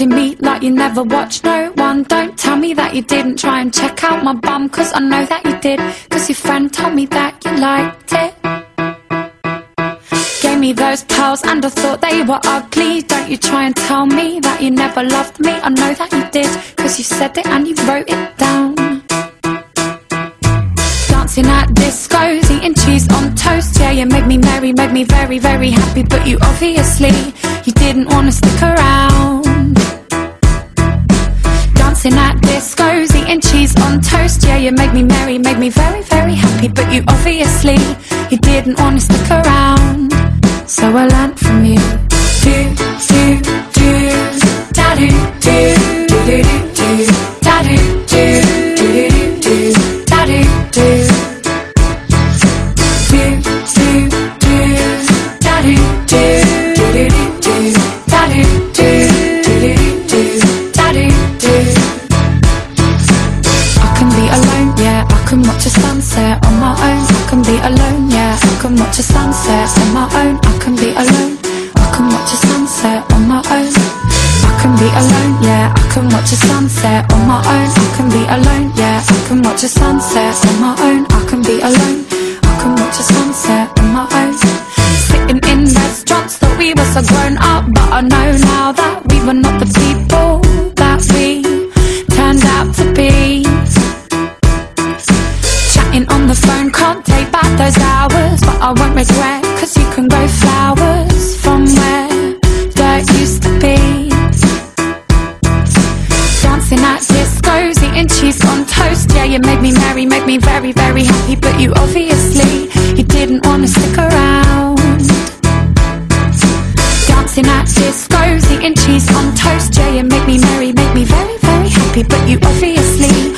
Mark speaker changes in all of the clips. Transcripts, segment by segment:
Speaker 1: watching me like you never watched no one. Don't tell me that you didn't try and check out my bum, cause I know that you did. Cause your friend told me that you liked it. Gave me those pearls and I thought they were ugly. Don't you try and tell me that you never loved me. I know that you did, cause you said it and you wrote it down. Dancing at discos, eating cheese on toast. Yeah, you made me merry, made me very, very happy. But you obviously, But you obviously, you didn't wanna stick around. So I learned from you. Do, do, watch a sunset on my own. I can be alone. I can watch a sunset on my own. I can be alone, yeah. I can watch a sunset on my own. I can be alone, yeah. I can watch a sunset on my own. I can be alone. I can watch a sunset on my own. Sitting in restaurants, thought we were so grown up, but I know now that we were not the people that we turned out to be. Chatting on the phone, can't take back those hours, I won't regret, cause you can grow flowers from where dirt used to be. Dancing at discos, eating cheese on toast. Yeah, you made me merry, made me very, very happy, but you obviously, you didn't wanna stick around. Dancing at discos, eating cheese on toast. Yeah, you make me merry, make me very, very happy. But you obviously,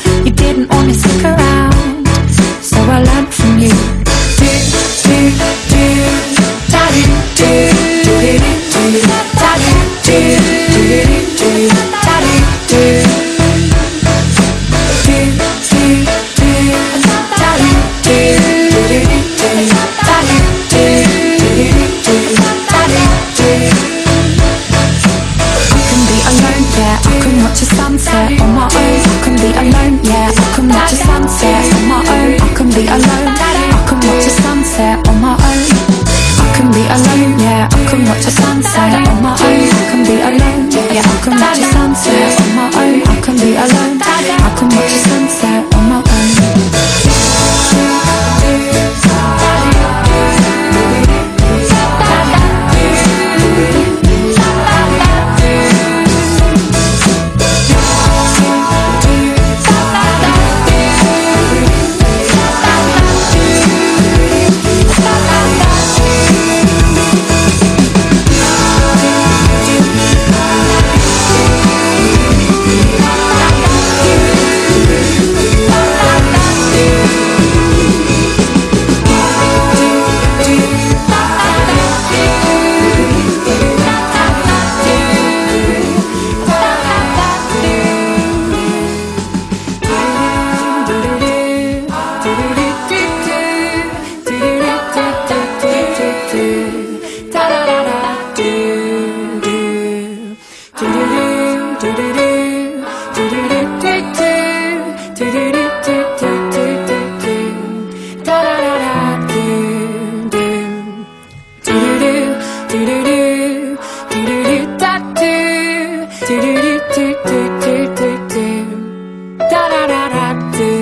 Speaker 1: Da da da da do do da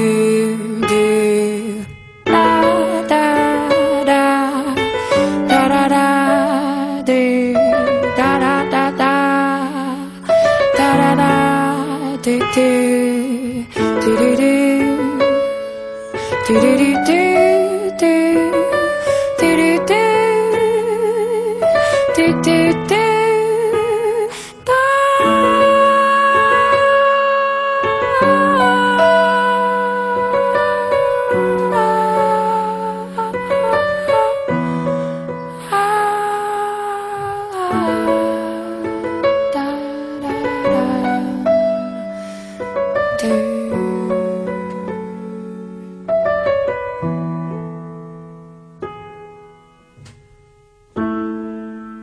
Speaker 1: da da da da da do da da da da da da da do do do do do do do do do do doctor.